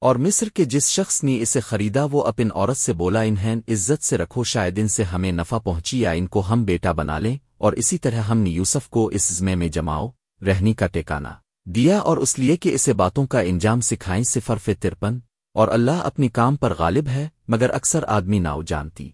اور مصر کے جس شخص نے اسے خریدا وہ اپن عورت سے بولا، انہیں عزت سے رکھو، شاید ان سے ہمیں نفع پہنچی یا ان کو ہم بیٹا بنا لیں۔ اور اسی طرح ہم نے یوسف کو اس زمے میں جماؤ، رہنی کا ٹیکانا دیا اور اس لیے کہ اسے باتوں کا انجام سکھائیں صفر فے ترپن اور اللہ اپنی کام پر غالب ہے، مگر اکثر آدمی ناؤ جانتی۔